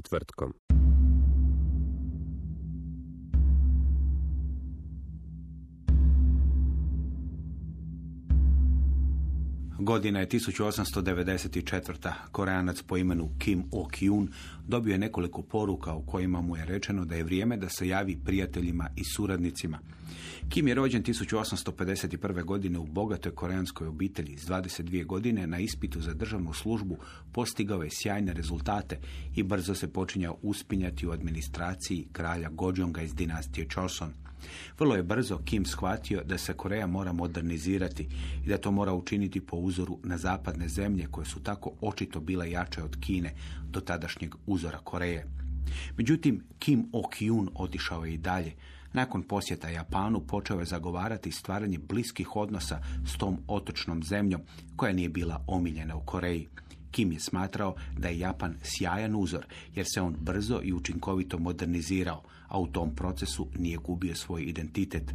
Četvrtkom. Godina je 1894. Koreanac po imenu Kim Ok-yun dobio je nekoliko poruka u kojima mu je rečeno da je vrijeme da se javi prijateljima i suradnicima. Kim je rođen 1851. godine u bogatoj koreanskoj obitelji s 22 godine na ispitu za državnu službu postigao je sjajne rezultate i brzo se počinjao uspinjati u administraciji kralja Gojonga iz dinastije Choson. Vrlo je brzo Kim shvatio da se Koreja mora modernizirati i da to mora učiniti po uzoru na zapadne zemlje koje su tako očito bile jače od Kine do tadašnjeg uzora Koreje. Međutim, Kim Ok-yun otišao je i dalje. Nakon posjeta Japanu počeo je zagovarati stvaranje bliskih odnosa s tom otočnom zemljom koja nije bila omiljena u Koreji. Kim je smatrao da je Japan sjajan uzor jer se on brzo i učinkovito modernizirao, a u tom procesu nije gubio svoj identitet.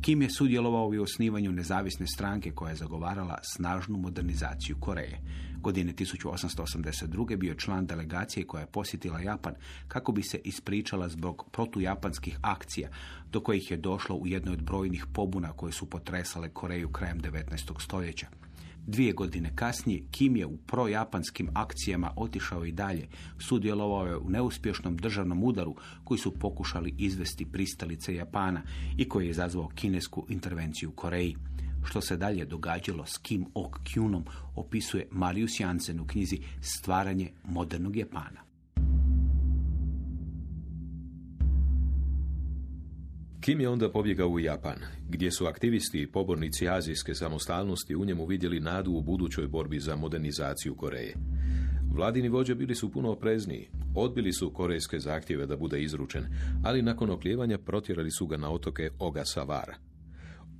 Kim je sudjelovao u osnivanju nezavisne stranke koja je zagovarala snažnu modernizaciju Koreje. Godine 1882. bio član delegacije koja je posjetila Japan kako bi se ispričala zbog protujapanskih akcija do kojih je došlo u jednoj od brojnih pobuna koje su potresale Koreju krajem 19. stoljeća. Dvije godine kasnije Kim je u projapanskim akcijama otišao i dalje. Sudjelovao je u neuspješnom državnom udaru koji su pokušali izvesti pristalice Japana i koji je izazvao kinesku intervenciju u Koreji. Što se dalje događalo s Kim Ok-kyunom opisuje Marius Jansen u knjizi Stvaranje modernog Japana. Kim je onda pobjegao u Japan, gdje su aktivisti i pobornici azijske samostalnosti u njemu vidjeli nadu u budućoj borbi za modernizaciju Koreje. Vladini vođe bili su puno oprezniji, odbili su korejske zahtjeve da bude izručen, ali nakon oklijevanja protjerali su ga na otoke Ogasawara.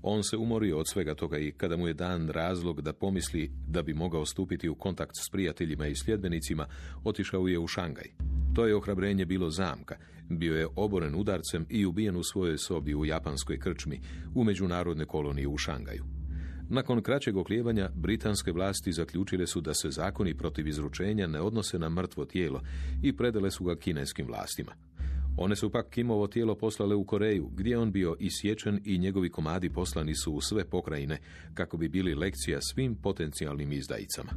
On se umorio od svega toga i kada mu je dan razlog da pomisli da bi mogao stupiti u kontakt s prijateljima i sljedbenicima, otišao je u Šangaj. To je ohrabrenje bilo zamka. Bio je oboren udarcem i ubijen u svojoj sobi u japanskoj krčmi u međunarodne kolonije u Šangaju. Nakon kraćeg oklijevanja, britanske vlasti zaključile su da se zakoni protiv izručenja ne odnose na mrtvo tijelo i predale su ga kineskim vlastima. One su pak Kimovo tijelo poslale u Koreju, gdje je on bio isječen i njegovi komadi poslani su u sve pokrajine, kako bi bili lekcija svim potencijalnim izdajicama.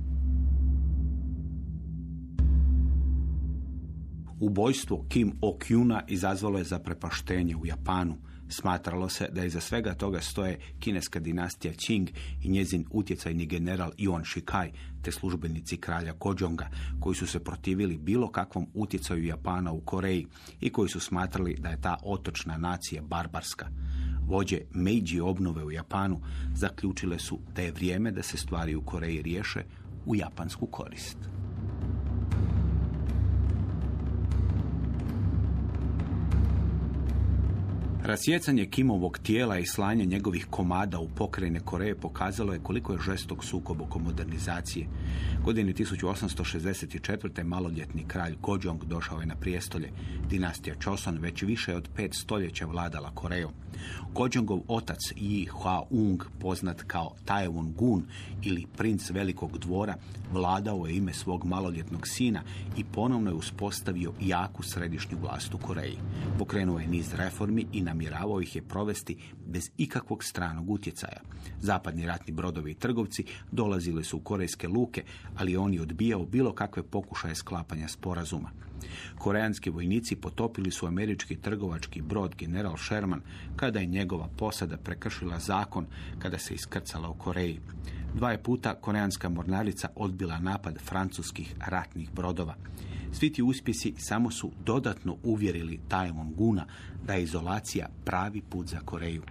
Ubojstvo Kim Ok-yuna izazvalo je zaprepaštenje u Japanu. Smatralo se da iza svega toga stoje kineska dinastija Qing i njezin utjecajni general Yuan Shikai, te službenici kralja Kojonga, koji su se protivili bilo kakvom utjecaju Japana u Koreji i koji su smatrali da je ta otočna nacija barbarska. Vođe Meiji obnove u Japanu zaključile su da je vrijeme da se stvari u Koreji riješe u japansku korist. Rasjecanje Kimovog tijela i slanje njegovih komada u pokrajine Koreje pokazalo je koliko je žestok sukob oko modernizacije. Godine 1864. maloljetni kralj Gojong došao je na prijestolje. Dinastija Choson već više od pet stoljeća vladala Korejom. Gojongov otac Yi Hua-ung, poznat kao Taewon Gun ili princ velikog dvora, vladao je ime svog maloljetnog sina i ponovno je uspostavio jaku središnju vlast u Koreji. Pokrenuo je niz reformi i na namjeravao ih je provesti bez ikakvog stranog utjecaja. Zapadni ratni brodovi i trgovci dolazili su u korejske luke, ali on je odbijao bilo kakve pokušaje sklapanja sporazuma. Koreanski vojnici potopili su američki trgovački brod General Sherman kada je njegova posada prekršila zakon kada se iskrcala u Koreji. Dva je puta koreanska mornarica odbila napad francuskih ratnih brodova. Svi ti uspjesi samo su dodatno uvjerili Taemon Guna da je izolacija pravi put za Koreju.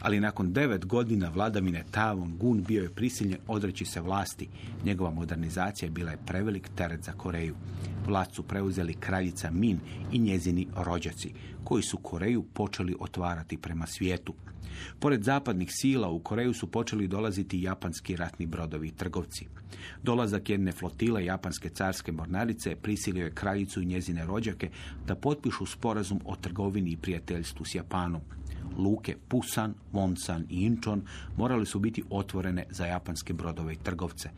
Ali nakon devet godina vladavine Taemon Gun bio je prisiljen odreći se vlasti. Njegova modernizacija bila je prevelik teret za Koreju. Vlast su preuzeli kraljica Min i njezini rođaci, koji su Koreju počeli otvarati prema svijetu. Pored zapadnih sila u Koreju su počeli dolaziti japanski ratni brodovi i trgovci. Dolazak jedne flotile japanske carske mornarice prisilio je kraljicu i njezine rođake da potpišu sporazum o trgovini i prijateljstvu s Japanom. Luke Pusan, Wonsan i Incheon morali su biti otvorene za japanske brodove i trgovce.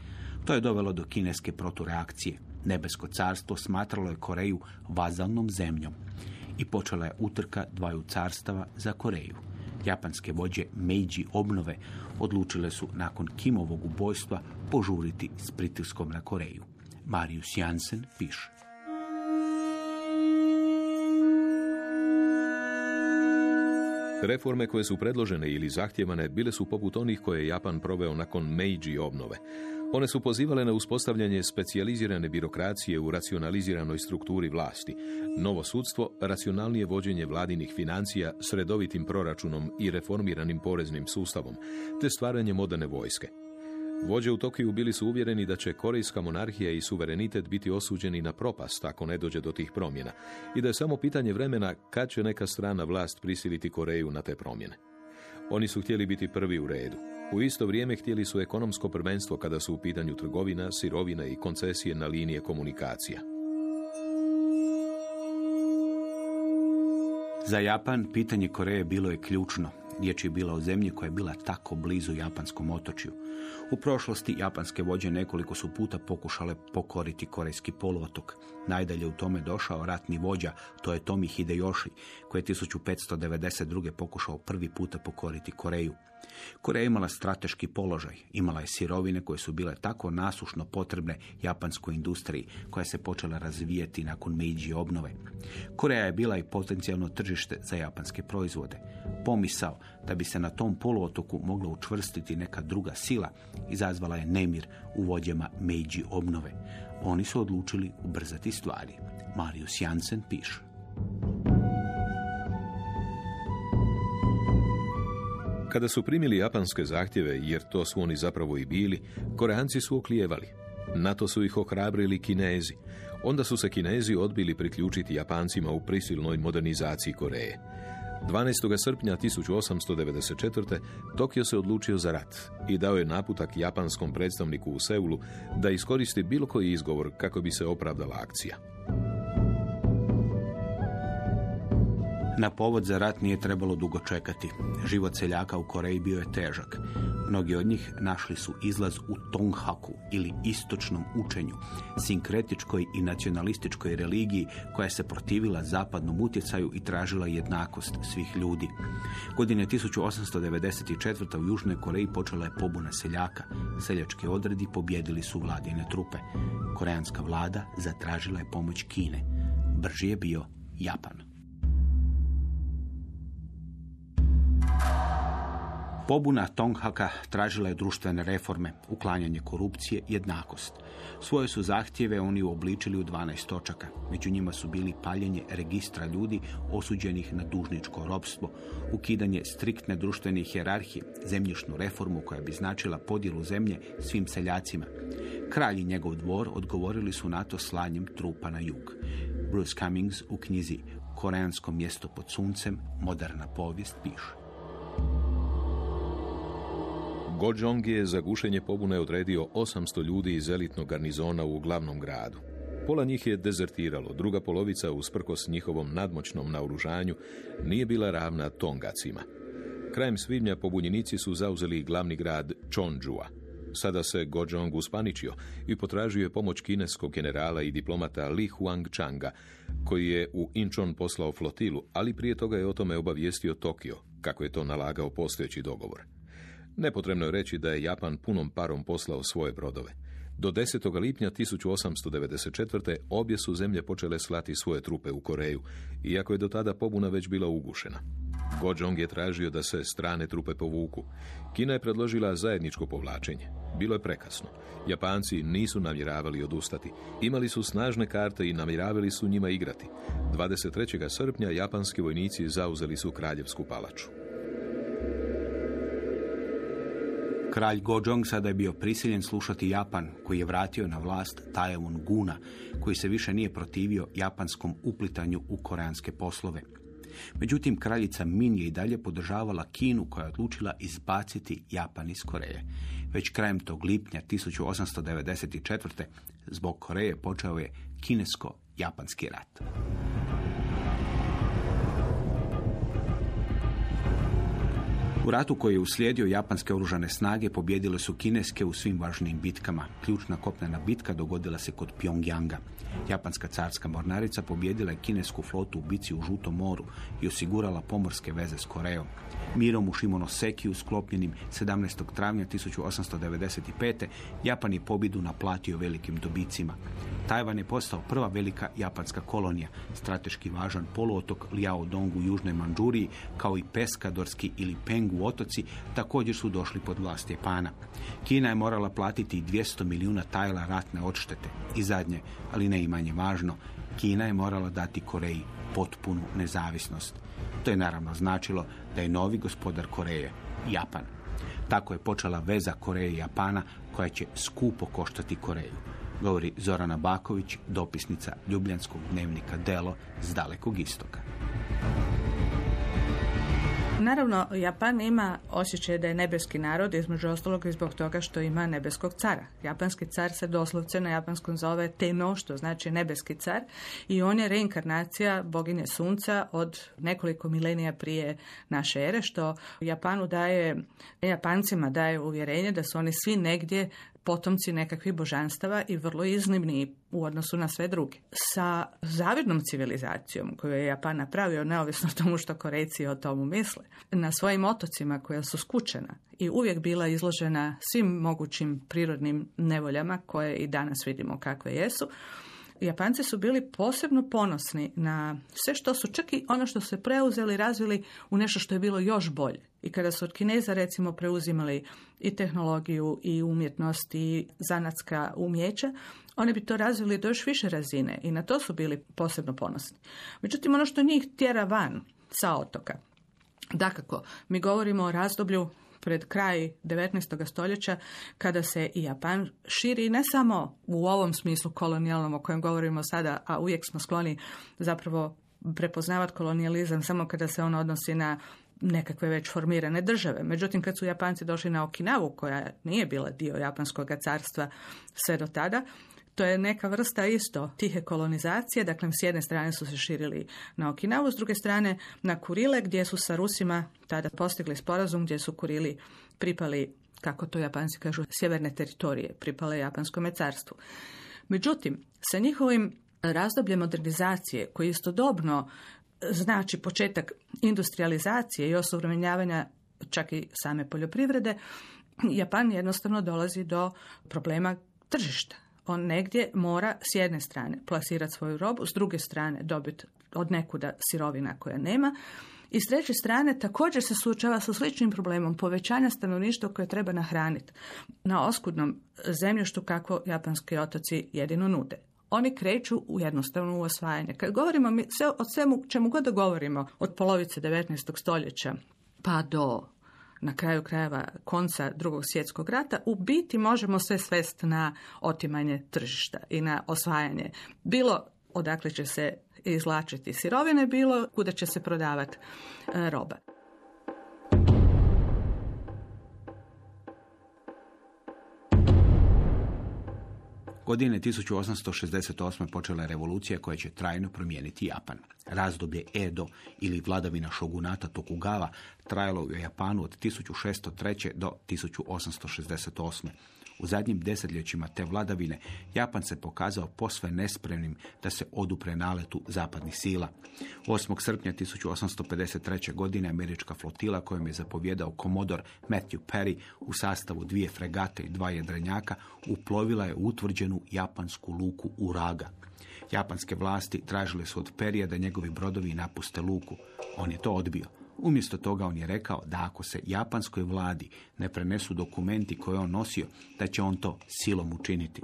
To je dovelo do kineske protureakcije. Nebesko carstvo smatralo je Koreju vazalnom zemljom i počela je utrka dvaju carstava za Koreju. Japanske vođe Meiji obnove odlučile su nakon Kimovog ubojstva požuriti s pritiskom na Koreju. Marius Jansen piše. Reforme koje su predložene ili zahtjevane bile su poput onih koje je Japan proveo nakon Meiji obnove. One su pozivale na uspostavljanje specijalizirane birokracije u racionaliziranoj strukturi vlasti, novo sudstvo, racionalnije vođenje vladinih financija s redovitim proračunom i reformiranim poreznim sustavom, te stvaranje moderne vojske. Vođe u Tokiju bili su uvjereni da će korejska monarhija i suverenitet biti osuđeni na propast ako ne dođe do tih promjena i da je samo pitanje vremena kad će neka strana vlast prisiliti Koreju na te promjene. Oni su htjeli biti prvi u redu. U isto vrijeme htjeli su ekonomsko prvenstvo kada su u pitanju trgovina, sirovina i koncesije na linije komunikacija. Za Japan pitanje Koreje bilo je ključno. Riječ je bila o zemlji koja je bila tako blizu japanskom otočju. U prošlosti japanske vođe nekoliko su puta pokušale pokoriti korejski poluotok. Najdalje u tome došao ratni vođa, to je Tomi Hideyoshi, koji je 1592. pokušao prvi puta pokoriti Koreju. Koreja imala strateški položaj, imala je sirovine koje su bile tako nasušno potrebne japanskoj industriji koja se počela razvijati nakon Meiji obnove. Koreja je bila i potencijalno tržište za japanske proizvode. Pomisao da bi se na tom poluotoku mogla učvrstiti neka druga sila izazvala je nemir u vođama Meiji obnove. Oni su odlučili ubrzati stvari. Marius Jansen piše. Kada su primili japanske zahtjeve, jer to su oni zapravo i bili, Koreanci su oklijevali. Na to su ih ohrabrili Kinezi. Onda su se Kinezi odbili priključiti Japancima u prisilnoj modernizaciji Koreje. 12. srpnja 1894. Tokio se odlučio za rat i dao je naputak japanskom predstavniku u Seulu da iskoristi bilo koji izgovor kako bi se opravdala akcija. Na povod za rat nije trebalo dugo čekati. Život seljaka u Koreji bio je težak. Mnogi od njih našli su izlaz u Tonghaku ili istočnom učenju, sinkretičkoj i nacionalističkoj religiji koja se protivila zapadnom utjecaju i tražila jednakost svih ljudi. Godine 1894. u Južnoj Koreji počela je pobuna seljaka. Seljački odredi pobjedili su vladine trupe. Koreanska vlada zatražila je pomoć Kine. Brži je bio Japan. Pobuna Tonghaka tražila je društvene reforme, uklanjanje korupcije, jednakost. Svoje su zahtjeve oni uobličili u 12 točaka. Među njima su bili paljenje registra ljudi osuđenih na dužničko ropstvo, ukidanje striktne društvene hjerarhije, zemljišnu reformu koja bi značila podjelu zemlje svim seljacima. Kralj i njegov dvor odgovorili su na to slanjem trupa na jug. Bruce Cummings u knjizi Koreansko mjesto pod suncem, moderna povijest piše. Gojong je za gušenje pobune odredio 800 ljudi iz elitnog garnizona u glavnom gradu. Pola njih je dezertiralo, druga polovica, usprkos njihovom nadmoćnom naoružanju, nije bila ravna Tongacima. Krajem svibnja pobunjenici su zauzeli glavni grad Chonjua. Sada se Gojong uspaničio i potražio je pomoć kineskog generala i diplomata Li Huangchanga, koji je u Incheon poslao flotilu, ali prije toga je o tome obavijestio Tokio, kako je to nalagao postojeći dogovor. Nepotrebno je reći da je Japan punom parom poslao svoje brodove. Do 10. lipnja 1894. obje su zemlje počele slati svoje trupe u Koreju, iako je do tada pobuna već bila ugušena. Gojong je tražio da se strane trupe povuku. Kina je predložila zajedničko povlačenje. Bilo je prekasno. Japanci nisu namjeravali odustati. Imali su snažne karte i namjeravali su njima igrati. 23. srpnja japanski vojnici zauzeli su kraljevsku palaču. Kralj Gojong sada je bio prisiljen slušati Japan, koji je vratio na vlast Taemun Guna, koji se više nije protivio japanskom uplitanju u koreanske poslove. Međutim, kraljica Min je i dalje podržavala Kinu koja je odlučila izbaciti Japan iz Koreje. Već krajem tog lipnja 1894. zbog Koreje počeo je kinesko-japanski rat. U ratu koji je uslijedio japanske oružane snage pobjedile su kineske u svim važnijim bitkama. Ključna kopnena bitka dogodila se kod Pyongyanga. Japanska carska mornarica pobjedila je kinesku flotu u bici u Žutom moru i osigurala pomorske veze s Korejom. Mirom u Shimonosekiju sklopljenim 17. travnja 1895. Japan je pobjedu naplatio velikim dobicima. Tajvan je postao prva velika japanska kolonija, strateški važan poluotok Liaodong u južnoj Manđuriji, kao i Peskadorski ili Pengu otoci, također su došli pod vlast Japana. Kina je morala platiti 200 milijuna tajla ratne odštete. I zadnje, ali ne i manje važno, Kina je morala dati Koreji potpunu nezavisnost. To je naravno značilo da je novi gospodar Koreje Japan. Tako je počela veza Koreje i Japana koja će skupo koštati Koreju. Govori Zorana Baković, dopisnica Ljubljanskog dnevnika Delo s dalekog istoka. Naravno, Japan ima osjećaj da je nebeski narod, između ostalog i zbog toga što ima nebeskog cara. Japanski car se doslovce na japanskom zove Teno, što znači nebeski car, i on je reinkarnacija boginje sunca od nekoliko milenija prije naše ere, što Japanu daje, Japancima daje uvjerenje da su oni svi negdje potomci nekakvih božanstava i vrlo iznimni u odnosu na sve druge. Sa zavidnom civilizacijom koju je Japan napravio, neovisno o tomu što Korejci o tomu misle, na svojim otocima koja su skučena i uvijek bila izložena svim mogućim prirodnim nevoljama koje i danas vidimo kakve jesu, Japanci su bili posebno ponosni na sve što su, čak i ono što su se preuzeli, razvili u nešto što je bilo još bolje. I kada su od Kineza recimo preuzimali i tehnologiju i umjetnost i zanatska umjeća, oni bi to razvili do još više razine i na to su bili posebno ponosni. Međutim, ono što njih tjera van sa otoka, dakako, mi govorimo o razdoblju pred kraj 19. stoljeća kada se i Japan širi ne samo u ovom smislu kolonijalnom o kojem govorimo sada, a uvijek smo skloni zapravo prepoznavati kolonijalizam samo kada se on odnosi na nekakve već formirane države. Međutim, kad su Japanci došli na Okinavu, koja nije bila dio Japanskog carstva sve do tada, to je neka vrsta isto tihe kolonizacije, dakle s jedne strane su se širili na Okinavu, s druge strane na Kurile gdje su sa Rusima tada postigli sporazum gdje su Kurili pripali, kako to Japanci kažu, sjeverne teritorije, pripale Japanskom carstvu. Međutim, sa njihovim razdobljem modernizacije koji istodobno znači početak industrializacije i osuvremenjavanja čak i same poljoprivrede, Japan jednostavno dolazi do problema tržišta on negdje mora s jedne strane plasirati svoju robu, s druge strane dobiti od nekuda sirovina koja nema i s treće strane također se suočava sa sličnim problemom povećanja stanovništva koje treba nahraniti na oskudnom zemljištu kako japanski otoci jedino nude. Oni kreću u jednostavno u osvajanje. Kad govorimo mi sve, o svemu čemu god da govorimo od polovice 19. stoljeća pa do na kraju krajeva konca drugog svjetskog rata, u biti možemo sve svest na otimanje tržišta i na osvajanje. Bilo odakle će se izlačiti sirovine, bilo kuda će se prodavati e, roba. Godine 1868. počela je revolucija koja će trajno promijeniti Japan. Razdoblje Edo ili vladavina šogunata Tokugawa trajalo je u Japanu od 1603. do 1868. U zadnjim desetljećima te vladavine Japan se pokazao posve nespremnim da se odupre naletu zapadnih sila. 8. srpnja 1853. godine američka flotila kojom je zapovjedao komodor Matthew Perry u sastavu dvije fregate i dva jedrenjaka uplovila je utvrđenu japansku luku Uraga. Japanske vlasti tražile su od Perija da njegovi brodovi napuste luku. On je to odbio. Umjesto toga on je rekao da ako se japanskoj vladi ne prenesu dokumenti koje on nosio, da će on to silom učiniti.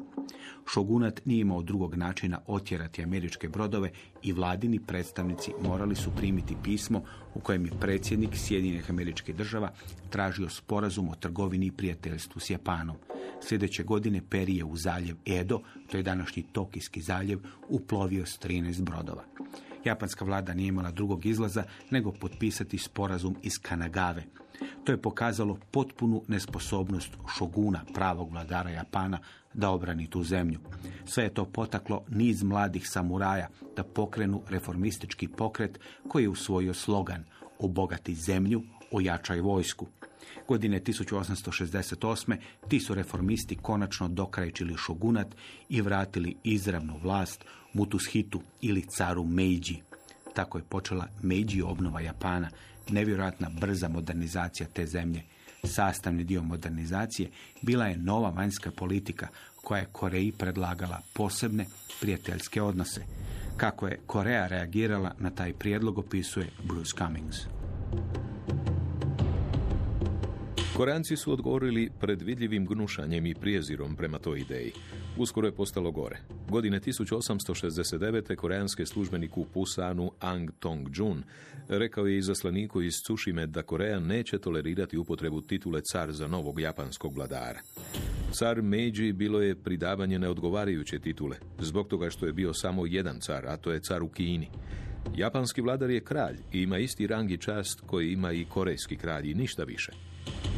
Šogunat nije imao drugog načina otjerati američke brodove i vladini predstavnici morali su primiti pismo u kojem je predsjednik Sjedinjenih američkih država tražio sporazum o trgovini i prijateljstvu s Japanom. Sljedeće godine Peri je u zaljev Edo, to je današnji Tokijski zaljev, uplovio s 13 brodova. Japanska vlada nije imala drugog izlaza nego potpisati sporazum iz Kanagave. To je pokazalo potpunu nesposobnost šoguna, pravog vladara Japana, da obrani tu zemlju. Sve je to potaklo niz mladih samuraja da pokrenu reformistički pokret koji je usvojio slogan obogati zemlju, ojačaj vojsku. Godine 1868. ti su reformisti konačno dokrajčili šogunat i vratili izravnu vlast Mutushitu ili caru Meiji. Tako je počela Meiji obnova Japana, nevjerojatna brza modernizacija te zemlje. Sastavni dio modernizacije bila je nova vanjska politika koja je Koreji predlagala posebne prijateljske odnose. Kako je Koreja reagirala na taj prijedlog opisuje Bruce Cummings. Koreanci su odgovorili predvidljivim gnušanjem i prijezirom prema toj ideji. Uskoro je postalo gore. Godine 1869. koreanske službenik u Pusanu Ang Tong-jun rekao je izaslaniku iz Tsushime da Koreja neće tolerirati upotrebu titule car za novog japanskog vladara. Car Meiji bilo je pridavanje neodgovarajuće titule, zbog toga što je bio samo jedan car, a to je car u Kini. Japanski vladar je kralj i ima isti rang i čast koji ima i korejski kralj i ništa više.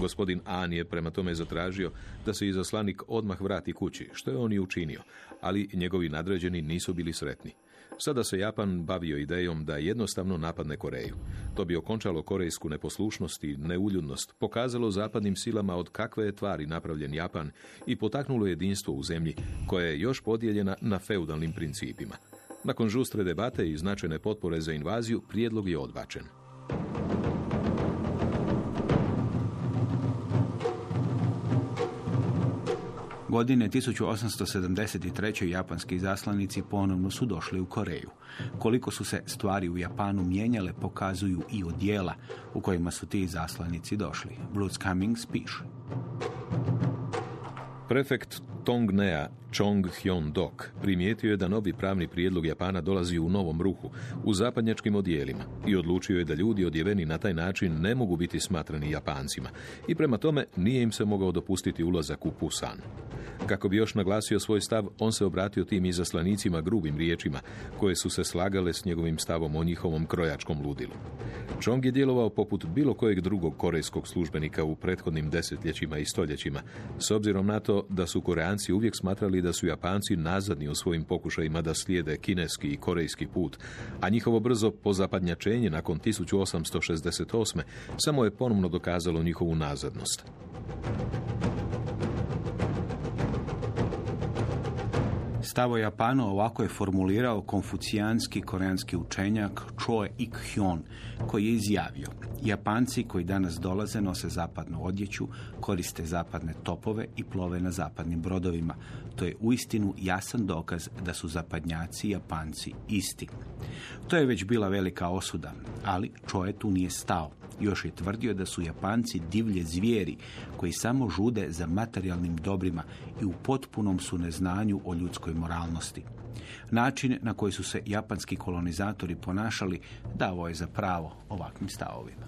Gospodin An je prema tome zatražio da se izaslanik odmah vrati kući, što je on i učinio, ali njegovi nadređeni nisu bili sretni. Sada se Japan bavio idejom da jednostavno napadne Koreju. To bi okončalo korejsku neposlušnost i neuljudnost, pokazalo zapadnim silama od kakve je tvari napravljen Japan i potaknulo jedinstvo u zemlji koja je još podijeljena na feudalnim principima. Nakon žustre debate i značajne potpore za invaziju, prijedlog je odbačen. Godine 1873. japanski zaslanici ponovno su došli u Koreju. Koliko su se stvari u Japanu mijenjale pokazuju i odjela u kojima su ti zaslanici došli. Bruce Cummings piše. Prefekt Tongnea Chong Hyun Dok primijetio je da novi pravni prijedlog Japana dolazi u novom ruhu, u zapadnjačkim odijelima i odlučio je da ljudi odjeveni na taj način ne mogu biti smatrani Japancima i prema tome nije im se mogao dopustiti ulazak u Pusan. Kako bi još naglasio svoj stav, on se obratio tim izaslanicima grubim riječima, koje su se slagale s njegovim stavom o njihovom krojačkom ludilu. Chong je djelovao poput bilo kojeg drugog korejskog službenika u prethodnim desetljećima i stoljećima, s obzirom na to da su Koreanci uvijek smatrali da su Japanci nazadni u svojim pokušajima da slijede kineski i korejski put, a njihovo brzo pozapadnjačenje nakon 1868. samo je ponovno dokazalo njihovu nazadnost. Stavo Japanu ovako je formulirao konfucijanski koreanski učenjak Choi Ik-hyun, koji je izjavio Japanci koji danas dolaze nose zapadnu odjeću, koriste zapadne topove i plove na zapadnim brodovima. To je uistinu jasan dokaz da su zapadnjaci Japanci isti. To je već bila velika osuda, ali Choi tu nije stao. Još je tvrdio da su Japanci divlje zvijeri koji samo žude za materijalnim dobrima i u potpunom su neznanju o ljudskoj moralnosti. Način na koji su se japanski kolonizatori ponašali davo je za pravo ovakvim stavovima.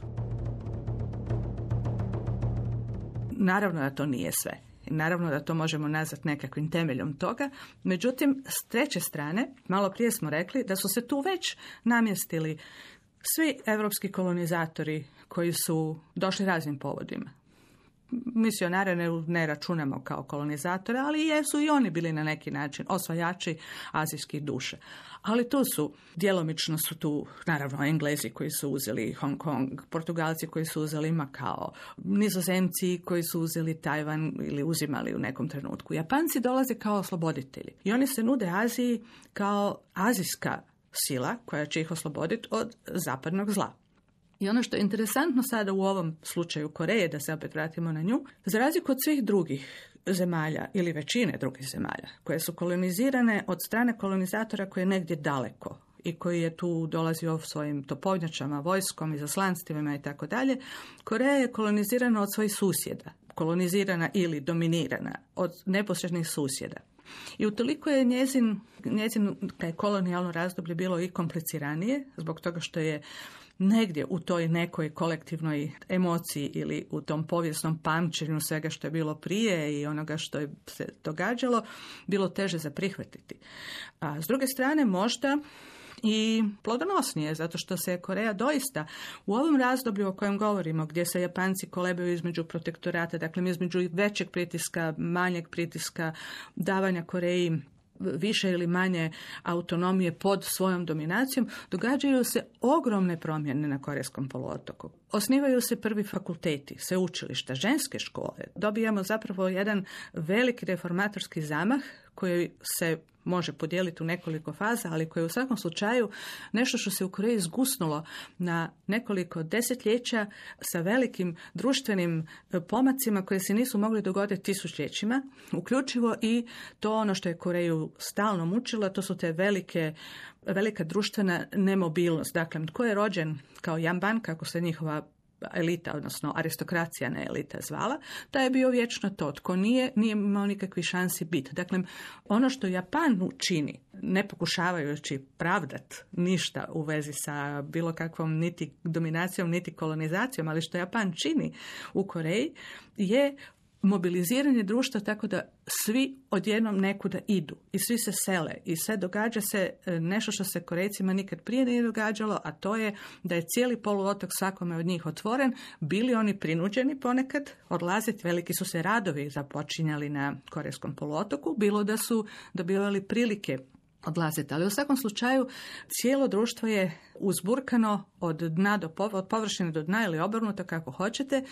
Naravno da to nije sve. Naravno da to možemo nazvati nekakvim temeljom toga. Međutim, s treće strane, malo prije smo rekli da su se tu već namjestili svi europski kolonizatori koji su došli raznim povodima. misionare ne, ne računamo kao kolonizatore, ali jesu i oni bili na neki način osvajači azijskih duše. Ali tu su, djelomično su tu, naravno, Englezi koji su uzeli Hong Kong, Portugalci koji su uzeli Makao, Nizozemci koji su uzeli Tajvan ili uzimali u nekom trenutku. Japanci dolaze kao osloboditelji i oni se nude Aziji kao azijska sila koja će ih osloboditi od zapadnog zla. I ono što je interesantno sada u ovom slučaju Koreje, da se opet vratimo na nju, za razliku od svih drugih zemalja ili većine drugih zemalja koje su kolonizirane od strane kolonizatora koji je negdje daleko i koji je tu dolazio svojim topovnjačama, vojskom, izaslanstvima i tako dalje, Koreja je kolonizirana od svojih susjeda, kolonizirana ili dominirana od neposrednih susjeda. I utoliko je njezin, njezin taj kolonijalno razdoblje bilo i kompliciranije, zbog toga što je negdje u toj nekoj kolektivnoj emociji ili u tom povijesnom pamćenju svega što je bilo prije i onoga što je se događalo, bilo teže za prihvatiti. A s druge strane možda i plodonosnije, zato što se Koreja doista u ovom razdoblju o kojem govorimo, gdje se Japanci kolebaju između protektorata, dakle između većeg pritiska, manjeg pritiska, davanja Koreji više ili manje autonomije pod svojom dominacijom, događaju se ogromne promjene na Korejskom poluotoku. Osnivaju se prvi fakulteti, sveučilišta, ženske škole. Dobijamo zapravo jedan veliki reformatorski zamah koji se može podijeliti u nekoliko faza, ali koje je u svakom slučaju nešto što se u Koreji zgusnulo na nekoliko desetljeća sa velikim društvenim e, pomacima koje se nisu mogli dogoditi tisućljećima, uključivo i to ono što je Koreju stalno mučilo, to su te velike velika društvena nemobilnost. Dakle, tko je rođen kao jamban, kako se njihova elita, odnosno aristokracija ne elita zvala, taj je bio vječno to. Tko nije, nije imao nikakvi šansi biti. Dakle, ono što Japan čini, ne pokušavajući pravdat ništa u vezi sa bilo kakvom niti dominacijom, niti kolonizacijom, ali što Japan čini u Koreji, je mobiliziranje društva tako da svi odjednom nekuda idu i svi se sele i sve događa se e, nešto što se Korejcima nikad prije nije događalo, a to je da je cijeli poluotok svakome od njih otvoren, bili oni prinuđeni ponekad odlaziti, veliki su se radovi započinjali na Korejskom poluotoku, bilo da su dobivali prilike odlaziti. Ali u svakom slučaju cijelo društvo je uzburkano od dna do površine do dna ili obrnuto kako hoćete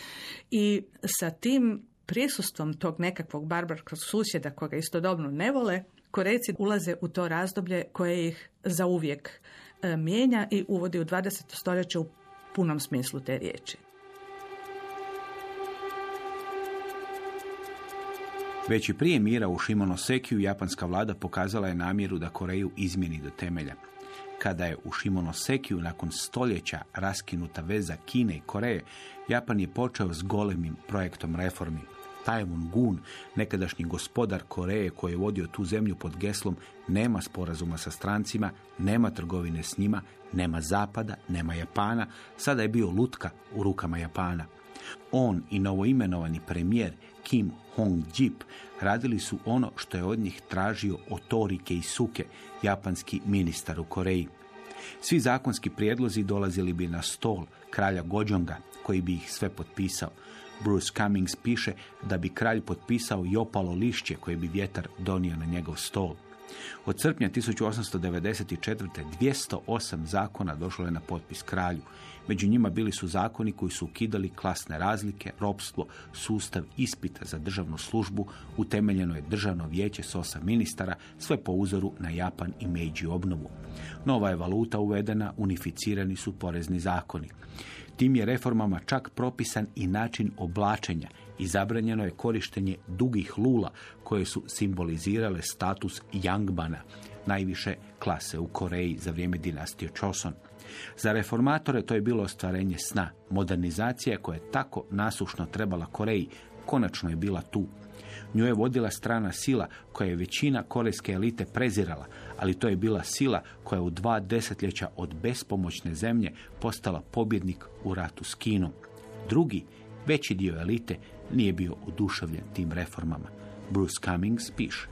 i sa tim prisustvom tog nekakvog barbarskog susjeda koga istodobno ne vole, Korejci ulaze u to razdoblje koje ih zauvijek e, mijenja i uvodi u 20. stoljeće u punom smislu te riječi. Već i prije mira u Shimonosekiju japanska vlada pokazala je namjeru da Koreju izmjeni do temelja. Kada je u Shimonosekiju nakon stoljeća raskinuta veza Kine i Koreje, Japan je počeo s golemim projektom reformi. Taemun Gun, nekadašnji gospodar Koreje koji je vodio tu zemlju pod geslom nema sporazuma sa strancima, nema trgovine s njima, nema zapada, nema Japana, sada je bio lutka u rukama Japana. On i novoimenovani premijer Kim Hong-jip radili su ono što je od njih tražio Otorike i Suke, japanski ministar u Koreji. Svi zakonski prijedlozi dolazili bi na stol kralja Gođonga, koji bi ih sve potpisao. Bruce Cummings piše da bi kralj potpisao i opalo lišće koje bi vjetar donio na njegov stol. Od srpnja 1894. 208 zakona došlo je na potpis kralju. Među njima bili su zakoni koji su ukidali klasne razlike, ropstvo, sustav ispita za državnu službu, utemeljeno je državno vijeće s osam ministara, sve po uzoru na Japan i Meiji obnovu. Nova je valuta uvedena, unificirani su porezni zakoni. Tim je reformama čak propisan i način oblačenja i zabranjeno je korištenje dugih lula koje su simbolizirale status Yangbana, najviše klase u Koreji za vrijeme dinastije Choson. Za reformatore to je bilo ostvarenje sna. Modernizacija koja je tako nasušno trebala Koreji, konačno je bila tu. Nju je vodila strana sila koja je većina korejske elite prezirala, ali to je bila sila koja je u dva desetljeća od bespomoćne zemlje postala pobjednik u ratu s Kinom. Drugi, veći dio elite nije bio oduševljen tim reformama. Bruce Cummings piše.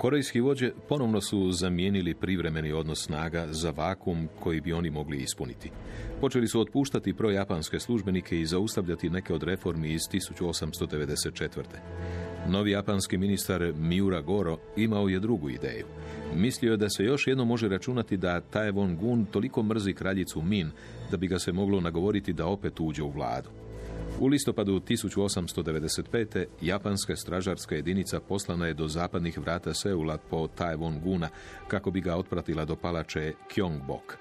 Korejski vođe ponovno su zamijenili privremeni odnos snaga za vakum koji bi oni mogli ispuniti. Počeli su otpuštati projapanske službenike i zaustavljati neke od reformi iz 1894. Novi japanski ministar Miura Goro imao je drugu ideju. Mislio je da se još jedno može računati da Taewon Gun toliko mrzi kraljicu Min da bi ga se moglo nagovoriti da opet uđe u vladu. U listopadu 1895. japanska stražarska jedinica poslana je do zapadnih vrata Seula po Taewon Guna kako bi ga otpratila do palače Kyongbok.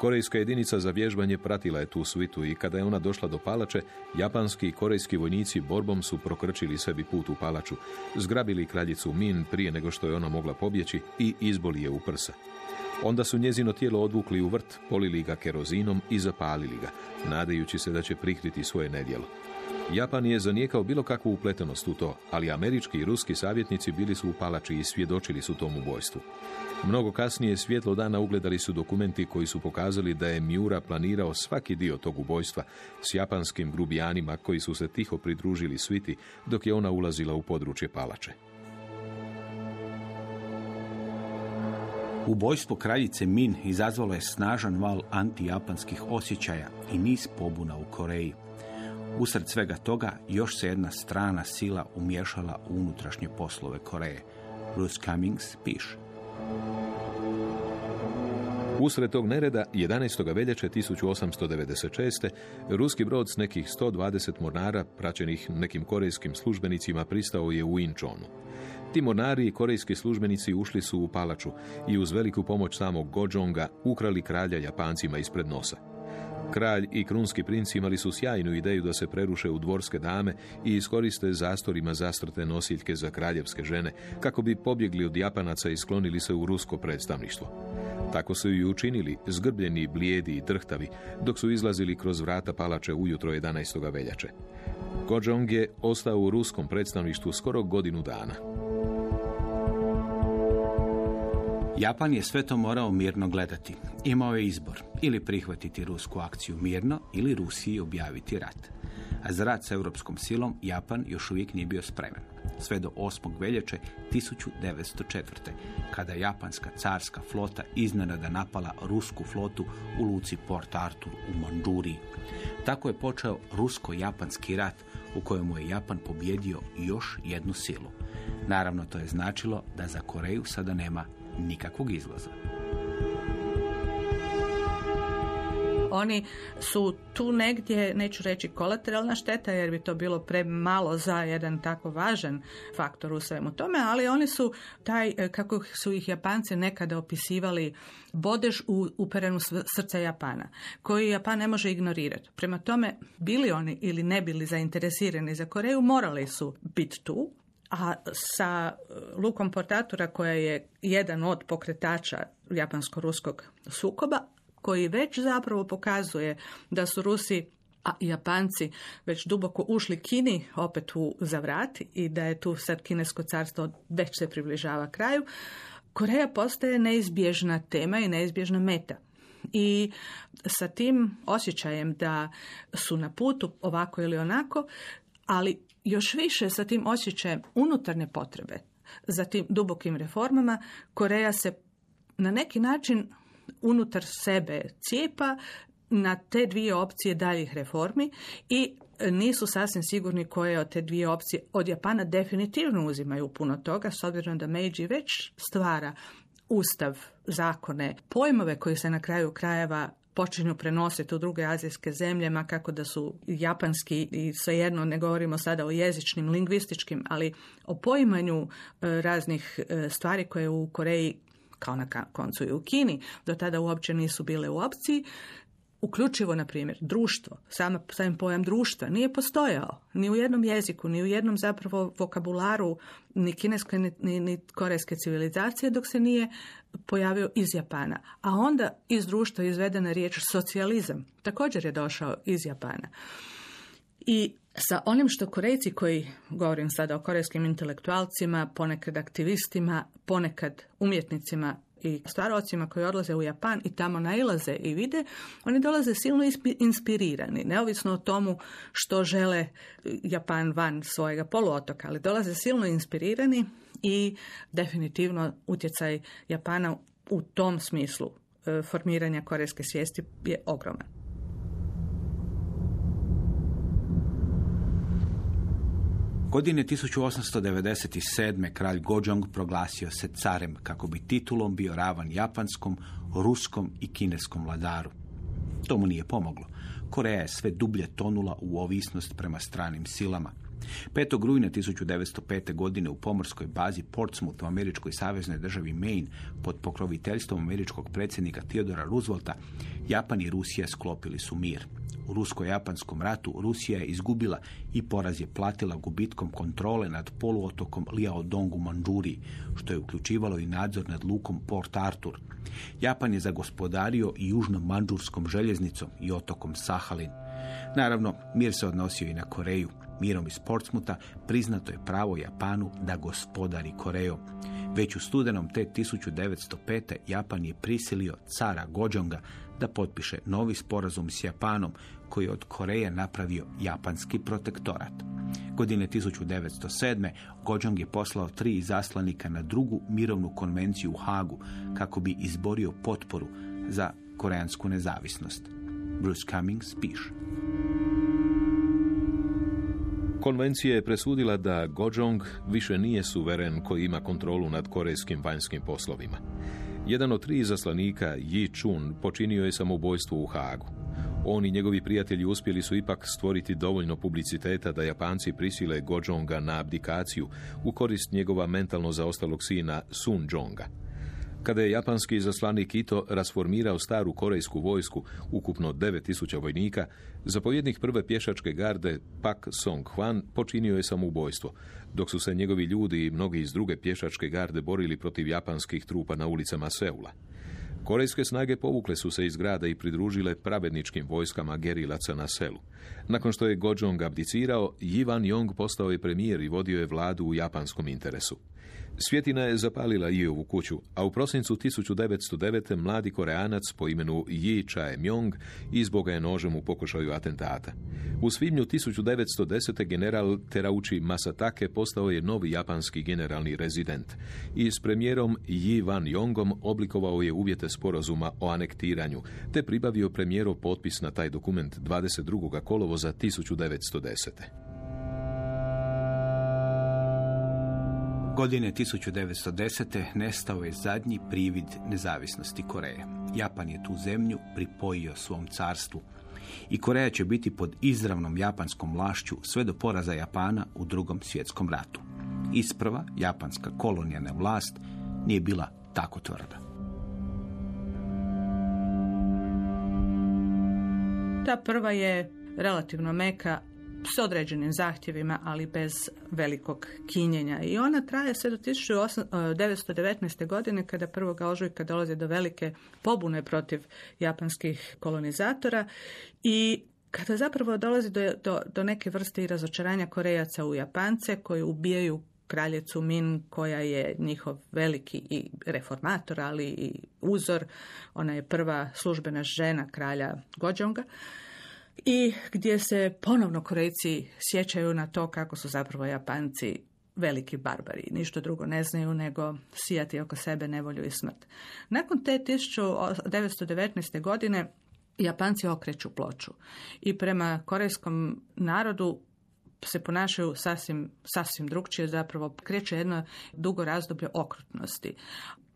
Korejska jedinica za vježbanje pratila je tu svitu i kada je ona došla do palače, japanski i korejski vojnici borbom su prokrčili sebi put u palaču, zgrabili kraljicu Min prije nego što je ona mogla pobjeći i izboli je u prsa. Onda su njezino tijelo odvukli u vrt, polili ga kerozinom i zapalili ga, nadajući se da će prikriti svoje nedjelo. Japan je zanijekao bilo kakvu upletenost u to, ali američki i ruski savjetnici bili su u palači i svjedočili su tom ubojstvu. Mnogo kasnije svjetlo dana ugledali su dokumenti koji su pokazali da je Miura planirao svaki dio tog ubojstva s japanskim grubijanima koji su se tiho pridružili sviti dok je ona ulazila u područje palače. Ubojstvo kraljice Min izazvalo je snažan val antijapanskih osjećaja i niz pobuna u Koreji. Usred svega toga još se jedna strana sila umješala u unutrašnje poslove Koreje. Bruce Cummings piše. Usred tog nereda, 11. veljače 1896. ruski brod s nekih 120 mornara, praćenih nekim korejskim službenicima, pristao je u Inčonu. Ti mornari i korejski službenici ušli su u palaču i uz veliku pomoć samog Gojonga ukrali kralja Japancima ispred nosa. Kralj i krunski princ imali su sjajnu ideju da se preruše u dvorske dame i iskoriste zastorima zastrte nosiljke za kraljevske žene, kako bi pobjegli od Japanaca i sklonili se u rusko predstavništvo. Tako su i učinili, zgrbljeni, blijedi i drhtavi, dok su izlazili kroz vrata palače ujutro 11. veljače. Gojong je ostao u ruskom predstavništvu skoro godinu dana. Japan je sve to morao mirno gledati. Imao je izbor ili prihvatiti rusku akciju mirno ili Rusiji objaviti rat. A za rat s europskom silom Japan još uvijek nije bio spreman. Sve do 8. veljače 1904. kada japanska carska flota iznenada napala rusku flotu u luci Port Arthur u Manduriji. Tako je počeo rusko-japanski rat u kojemu je Japan pobjedio još jednu silu. Naravno, to je značilo da za Koreju sada nema nikakvog izlaza. Oni su tu negdje, neću reći kolateralna šteta jer bi to bilo premalo za jedan tako važan faktor u svemu tome, ali oni su taj, e, kako su ih Japanci nekada opisivali, bodež u uperenu srca Japana, koji Japan ne može ignorirati. Prema tome, bili oni ili ne bili zainteresirani za Koreju, morali su biti tu, a sa e, Lukom Portatura koja je jedan od pokretača japansko-ruskog sukoba, koji već zapravo pokazuje da su Rusi a Japanci već duboko ušli Kini opet u zavrat i da je tu sad kinesko carstvo već se približava kraju, Koreja postaje neizbježna tema i neizbježna meta. I sa tim osjećajem da su na putu ovako ili onako, ali još više sa tim osjećajem unutarnje potrebe za tim dubokim reformama, Koreja se na neki način unutar sebe cijepa na te dvije opcije daljih reformi i nisu sasvim sigurni koje od te dvije opcije od Japana definitivno uzimaju puno toga, s obzirom da Meiji već stvara ustav, zakone, pojmove koji se na kraju krajeva počinju prenositi u druge azijske zemlje, kako da su japanski i svejedno ne govorimo sada o jezičnim, lingvističkim, ali o poimanju e, raznih e, stvari koje u Koreji kao na koncu i u Kini, do tada uopće nisu bile u opciji, uključivo, na primjer, društvo, sam, sam pojam društva nije postojao ni u jednom jeziku, ni u jednom zapravo vokabularu ni kineske ni, ni, ni korejske civilizacije dok se nije pojavio iz Japana. A onda iz društva izvedena riječ socijalizam također je došao iz Japana. I sa onim što Korejci koji, govorim sada o korejskim intelektualcima, ponekad aktivistima, ponekad umjetnicima i stvarocima koji odlaze u Japan i tamo nailaze i vide, oni dolaze silno inspirirani, neovisno o tomu što žele Japan van svojega poluotoka, ali dolaze silno inspirirani i definitivno utjecaj Japana u tom smislu e, formiranja korejske svijesti je ogroman. Godine 1897. kralj Gojong proglasio se carem kako bi titulom bio ravan japanskom, ruskom i kineskom vladaru. To mu nije pomoglo. Koreja je sve dublje tonula u ovisnost prema stranim silama. 5. rujna 1905. godine u pomorskoj bazi Portsmouth u američkoj saveznoj državi Maine pod pokroviteljstvom američkog predsjednika Theodora Roosevelta Japan i Rusija sklopili su mir. U rusko-japanskom ratu Rusija je izgubila i poraz je platila gubitkom kontrole nad poluotokom Liaodong u Manđuriji, što je uključivalo i nadzor nad lukom Port Arthur. Japan je zagospodario i južnom manđurskom željeznicom i otokom Sahalin. Naravno, mir se odnosio i na Koreju. Mirom iz Portsmuta priznato je pravo Japanu da gospodari Korejom. Već u studenom te 1905. Japan je prisilio cara Gojonga da potpiše novi sporazum s Japanom koji je od Koreje napravio japanski protektorat. Godine 1907. Gojong je poslao tri zaslanika na drugu mirovnu konvenciju u Hagu kako bi izborio potporu za koreansku nezavisnost. Bruce Cummings piše. Konvencija je presudila da Gojong više nije suveren koji ima kontrolu nad korejskim vanjskim poslovima. Jedan od tri zaslanika, Yi Chun, počinio je samoubojstvo u Hagu. On i njegovi prijatelji uspjeli su ipak stvoriti dovoljno publiciteta da Japanci prisile Gojonga na abdikaciju u korist njegova mentalno zaostalog sina Sun Jonga. Kada je japanski zaslanik Ito rasformirao staru korejsku vojsku, ukupno 9000 vojnika, zapovjednik prve pješačke garde Pak Song Hwan počinio je samoubojstvo, dok su se njegovi ljudi i mnogi iz druge pješačke garde borili protiv japanskih trupa na ulicama Seula. Korejske snage povukle su se iz grada i pridružile pravedničkim vojskama gerilaca na selu. Nakon što je Gojong abdicirao, Yivan Yong postao je premijer i vodio je vladu u japanskom interesu. Svjetina je zapalila Iovu kuću, a u prosincu 1909. mladi koreanac po imenu Yi Chae-myong izboga je nožem u pokušaju atentata. U svibnju 1910. general Terauchi Masatake postao je novi japanski generalni rezident i s premijerom Yi Van Yongom oblikovao je uvjete sporazuma o anektiranju, te pribavio premijerov potpis na taj dokument 22. kolovoza 1910. Godine 1910. nestao je zadnji privid nezavisnosti Koreje. Japan je tu zemlju pripojio svom carstvu i Koreja će biti pod izravnom japanskom vlašću sve do poraza Japana u drugom svjetskom ratu. Isprva, japanska kolonijana vlast nije bila tako tvrda. Ta prva je relativno meka, s određenim zahtjevima, ali bez velikog kinjenja. I ona traje sve do 1919. godine kada 1. ožujka dolazi do velike pobune protiv japanskih kolonizatora i kada zapravo dolazi do, do, do neke vrste i razočaranja Korejaca u Japance koji ubijaju kraljicu Min koja je njihov veliki i reformator, ali i uzor. Ona je prva službena žena kralja Gojonga i gdje se ponovno Korejci sjećaju na to kako su zapravo Japanci veliki barbari, ništa drugo ne znaju nego sijati oko sebe nevolju i smrt. Nakon te 1919. godine Japanci okreću ploču i prema korejskom narodu se ponašaju sasvim, sasvim drugčije, zapravo kreće jedno dugo razdoblje okrutnosti.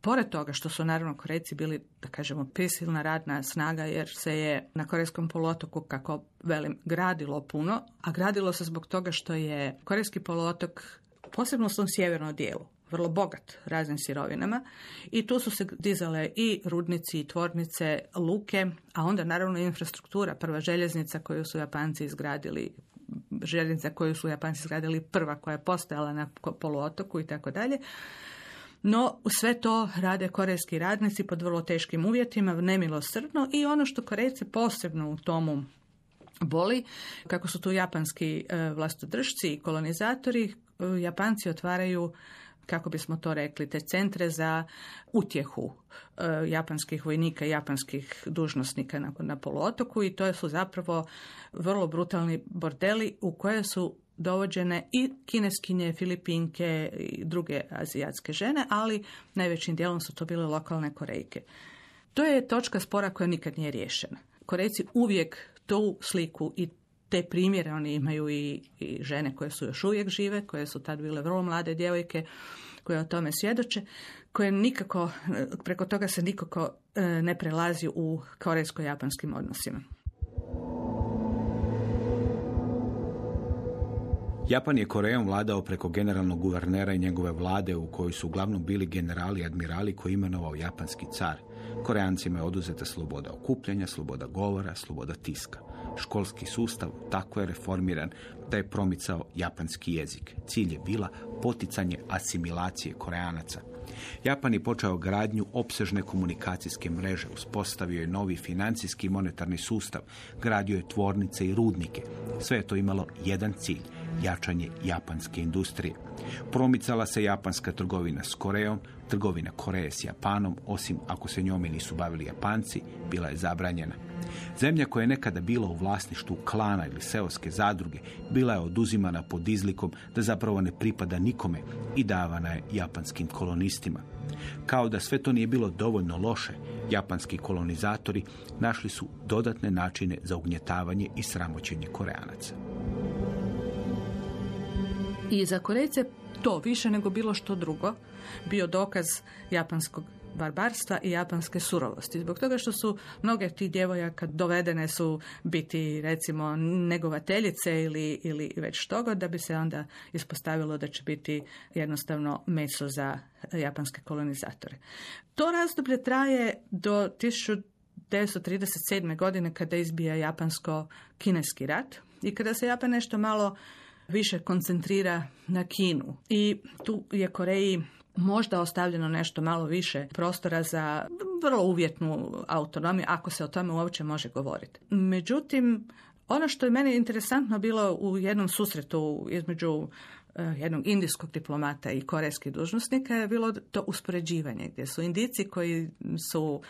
Pored toga što su naravno Korejci bili, da kažemo, prisilna radna snaga jer se je na Korejskom poluotoku, kako velim, gradilo puno, a gradilo se zbog toga što je Korejski poluotok, posebno u svom sjevernom dijelu, vrlo bogat raznim sirovinama i tu su se dizale i rudnici i tvornice, luke, a onda naravno infrastruktura, prva željeznica koju su Japanci izgradili željeznica koju su Japanci izgradili prva koja je postojala na poluotoku i tako dalje. No, sve to rade korejski radnici pod vrlo teškim uvjetima, nemilosrdno i ono što Korejci posebno u tomu boli, kako su tu japanski e, vlastodržci i kolonizatori, e, Japanci otvaraju kako bismo to rekli, te centre za utjehu e, japanskih vojnika i japanskih dužnosnika na, na poluotoku i to su zapravo vrlo brutalni bordeli u koje su dovođene i kineskinje, filipinke i druge azijatske žene, ali najvećim dijelom su to bile lokalne korejke. To je točka spora koja nikad nije riješena. Korejci uvijek tu sliku i te primjere oni imaju i, i žene koje su još uvijek žive, koje su tad bile vrlo mlade djevojke, koje o tome svjedoče, koje nikako, preko toga se nikako e, ne prelazi u korejsko-japanskim odnosima. Japan je Korejom vladao preko generalnog guvernera i njegove vlade u kojoj su uglavnom bili generali i admirali koji imenovao japanski car. Koreancima je oduzeta sloboda okupljanja, sloboda govora, sloboda tiska. Školski sustav tako je reformiran da je promicao japanski jezik. Cilj je bila poticanje asimilacije Koreanaca. Japan je počeo gradnju opsežne komunikacijske mreže, uspostavio je novi financijski i monetarni sustav, gradio je tvornice i rudnike. Sve je to imalo jedan cilj, jačanje japanske industrije. Promicala se japanska trgovina s Korejom, trgovina Koreje s Japanom, osim ako se njome nisu bavili Japanci, bila je zabranjena. Zemlja koja je nekada bila u vlasništvu klana ili seoske zadruge, bila je oduzimana pod izlikom da zapravo ne pripada nikome i davana je japanskim kolonistima. Kao da sve to nije bilo dovoljno loše, japanski kolonizatori našli su dodatne načine za ugnjetavanje i sramoćenje Koreanaca. I za Korejce to više nego bilo što drugo bio dokaz japanskog barbarstva i japanske surovosti. Zbog toga što su mnoge tih djevojaka dovedene su biti recimo negovateljice ili, ili već toga da bi se onda ispostavilo da će biti jednostavno meso za japanske kolonizatore. To razdoblje traje do 1937. godine kada izbija japansko-kineski rat i kada se Japan nešto malo više koncentrira na Kinu. I tu je Koreji možda ostavljeno nešto malo više prostora za vrlo uvjetnu autonomiju, ako se o tome uopće može govoriti. Međutim, ono što je meni interesantno bilo u jednom susretu između jednog indijskog diplomata i korejskih dužnosnika je bilo to uspoređivanje gdje su indici koji su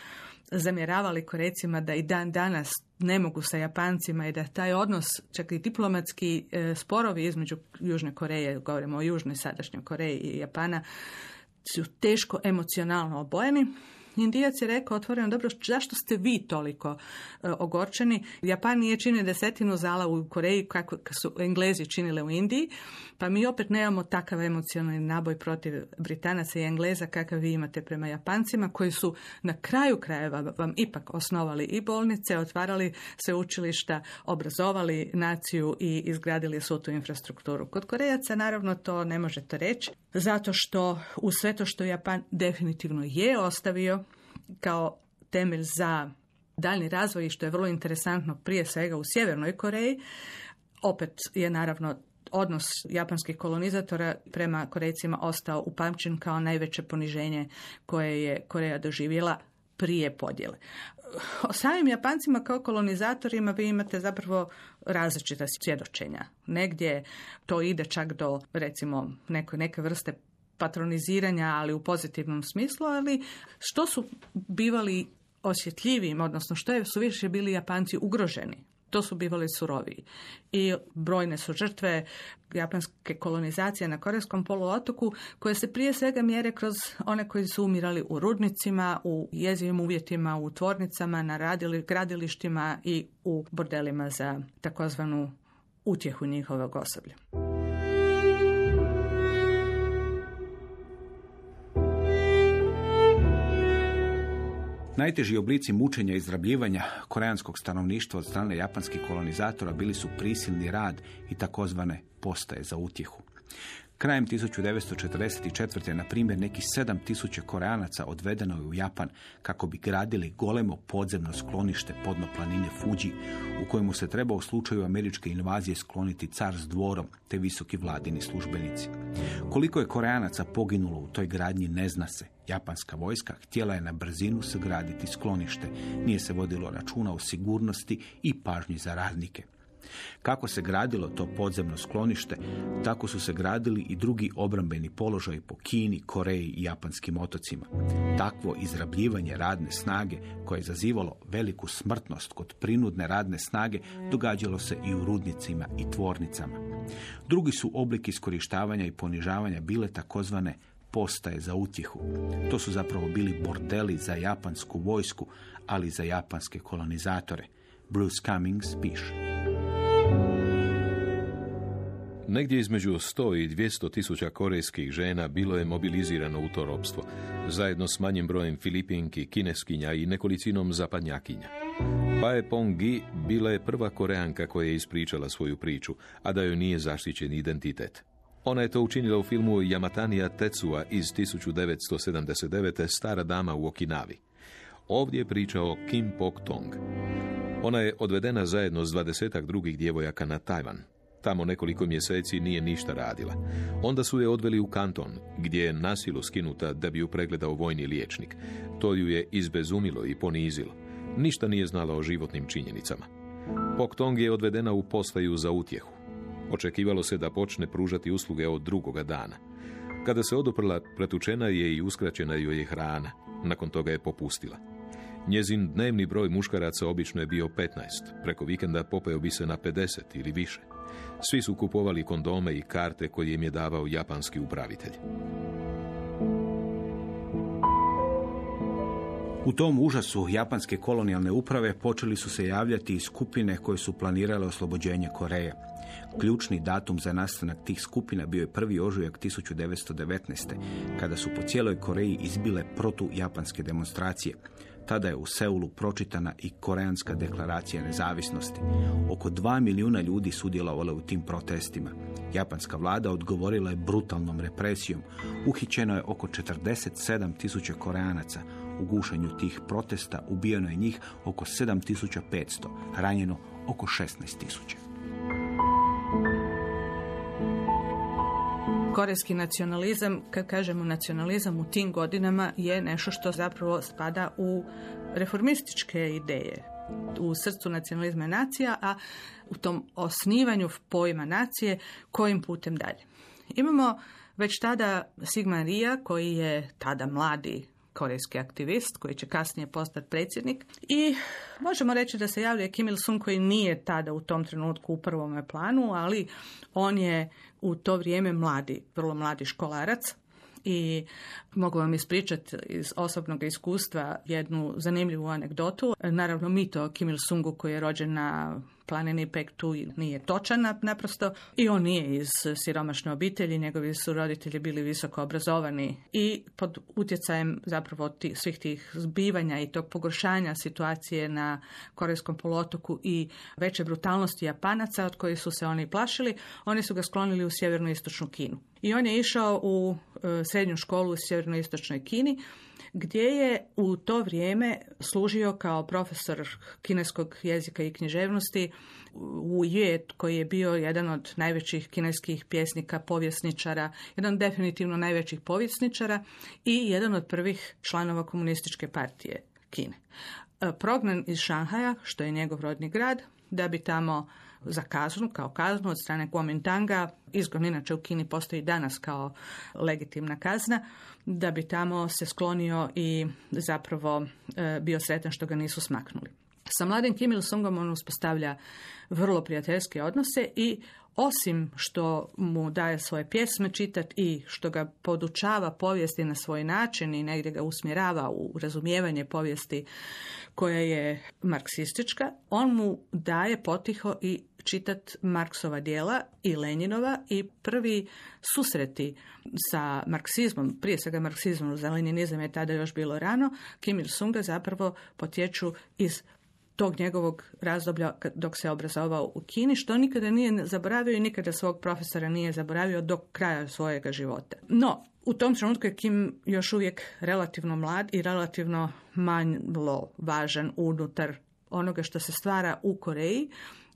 zamjeravali Korecima da i dan danas ne mogu sa Japancima i da taj odnos, čak i diplomatski eh, sporovi između Južne Koreje, govorimo o Južnoj sadašnjoj Koreji i Japana, su teško emocionalno obojeni. Indijac je rekao otvoreno, dobro, zašto ste vi toliko e, ogorčeni? Japan nije čini desetinu zala u Koreji kako su Englezi činile u Indiji, pa mi opet nemamo takav emocionalni naboj protiv Britanaca i Engleza kakav vi imate prema Japancima, koji su na kraju krajeva vam ipak osnovali i bolnice, otvarali se učilišta, obrazovali naciju i izgradili svu tu infrastrukturu. Kod Korejaca naravno to ne možete reći, zato što u sve to što Japan definitivno je ostavio kao temelj za daljni razvoj i što je vrlo interesantno prije svega u Sjevernoj Koreji, opet je naravno odnos japanskih kolonizatora prema Korejcima ostao upamćen kao najveće poniženje koje je Koreja doživjela prije podjele. O samim Japancima kao kolonizatorima vi imate zapravo različita svjedočenja. Negdje to ide čak do recimo neke, neke vrste patroniziranja, ali u pozitivnom smislu, ali što su bivali osjetljivim, odnosno što su više bili Japanci ugroženi to su bivali suroviji. I brojne su žrtve japanske kolonizacije na Korejskom poluotoku koje se prije svega mjere kroz one koji su umirali u rudnicima, u jezivim uvjetima, u tvornicama, na radili, gradilištima i u bordelima za takozvanu utjehu njihovog osoblja. Najteži oblici mučenja i izrabljivanja koreanskog stanovništva od strane japanskih kolonizatora bili su prisilni rad i takozvane postaje za utjehu. Krajem 1944. na primjer neki 7000 koreanaca odvedeno je u Japan kako bi gradili golemo podzemno sklonište podno planine Fuji u kojemu se treba u slučaju američke invazije skloniti car s dvorom te visoki vladini službenici. Koliko je koreanaca poginulo u toj gradnji ne zna se. Japanska vojska htjela je na brzinu sagraditi sklonište. Nije se vodilo računa o sigurnosti i pažnji za radnike. Kako se gradilo to podzemno sklonište, tako su se gradili i drugi obrambeni položaji po Kini, Koreji i japanskim otocima. Takvo izrabljivanje radne snage koje je zazivalo veliku smrtnost kod prinudne radne snage događalo se i u rudnicima i tvornicama. Drugi su oblik iskorištavanja i ponižavanja bile takozvane postaje za utjehu. To su zapravo bili bordeli za japansku vojsku, ali za japanske kolonizatore. Bruce Cummings piše. Negdje između 100 i 200 tisuća korejskih žena bilo je mobilizirano u to ropstvo, zajedno s manjim brojem Filipinki, Kineskinja i nekolicinom zapadnjakinja. Pae Pong-gi bila je prva koreanka koja je ispričala svoju priču, a da joj nije zaštićen identitet. Ona je to učinila u filmu Yamatanija Tetsua iz 1979. Stara dama u Okinavi. Ovdje je pričao Kim Pok Tong. Ona je odvedena zajedno s dvadesetak drugih djevojaka na Tajvan. Tamo nekoliko mjeseci nije ništa radila. Onda su je odveli u kanton, gdje je nasilu skinuta da bi ju pregledao vojni liječnik. To ju je izbezumilo i ponizilo. Ništa nije znala o životnim činjenicama. Pok Tong je odvedena u postaju za utjehu. Očekivalo se da počne pružati usluge od drugoga dana. Kada se odoprla, pretučena je i uskraćena joj je hrana. Nakon toga je popustila. Njezin dnevni broj muškaraca obično je bio 15. Preko vikenda popeo bi se na 50 ili više. Svi su kupovali kondome i karte koje im je davao japanski upravitelj. U tom užasu japanske kolonijalne uprave počeli su se javljati i skupine koje su planirale oslobođenje Koreje. Ključni datum za nastanak tih skupina bio je 1. ožujak 1919. kada su po cijeloj Koreji izbile protu-japanske demonstracije. Tada je u Seulu pročitana i Koreanska deklaracija nezavisnosti. Oko dva milijuna ljudi sudjelovalo u tim protestima. Japanska vlada odgovorila je brutalnom represijom. Uhićeno je oko 47 tisuća Koreanaca. U gušenju tih protesta ubijeno je njih oko 7500, ranjeno oko 16 tisuća. Korejski nacionalizam, kad kažemo nacionalizam u tim godinama, je nešto što zapravo spada u reformističke ideje. U srcu nacionalizma je nacija, a u tom osnivanju pojma nacije kojim putem dalje. Imamo već tada Sigma Ria, koji je tada mladi korejski aktivist koji će kasnije postati predsjednik i možemo reći da se javlja Kim Il-sung koji nije tada u tom trenutku u prvome planu, ali on je u to vrijeme mladi, vrlo mladi školarac i mogu vam ispričati iz osobnog iskustva jednu zanimljivu anegdotu. Naravno, mito Kim Il-sungu koji je rođen na planini Pek tu nije točan naprosto i on nije iz siromašne obitelji, njegovi su roditelji bili visoko obrazovani i pod utjecajem zapravo tih, svih tih zbivanja i tog pogoršanja situacije na Korejskom polotoku i veće brutalnosti Japanaca od kojih su se oni plašili, oni su ga sklonili u sjeverno-istočnu Kinu. I on je išao u e, srednju školu u sjeverno-istočnoj Kini gdje je u to vrijeme služio kao profesor kineskog jezika i književnosti u Jet, koji je bio jedan od najvećih kineskih pjesnika, povjesničara, jedan definitivno najvećih povjesničara i jedan od prvih članova komunističke partije Kine. E, prognan iz Šanhaja, što je njegov rodni grad, da bi tamo za kaznu, kao kaznu od strane Kuomintanga, izgon inače u Kini postoji danas kao legitimna kazna, da bi tamo se sklonio i zapravo e, bio sretan što ga nisu smaknuli. Sa mladim Kim Il-sungom on uspostavlja vrlo prijateljske odnose i osim što mu daje svoje pjesme čitati i što ga podučava povijesti na svoj način i negdje ga usmjerava u razumijevanje povijesti koja je marksistička, on mu daje potiho i čitat Marksova dijela i Lenjinova i prvi susreti sa marksizmom, prije svega marksizmom, za leninizam je tada još bilo rano, Kim Il-sunga zapravo potječu iz tog njegovog razdoblja dok se obrazovao u Kini, što nikada nije zaboravio i nikada svog profesora nije zaboravio do kraja svojega života. No, u tom trenutku je Kim još uvijek relativno mlad i relativno manjlo važan unutar onoga što se stvara u Koreji,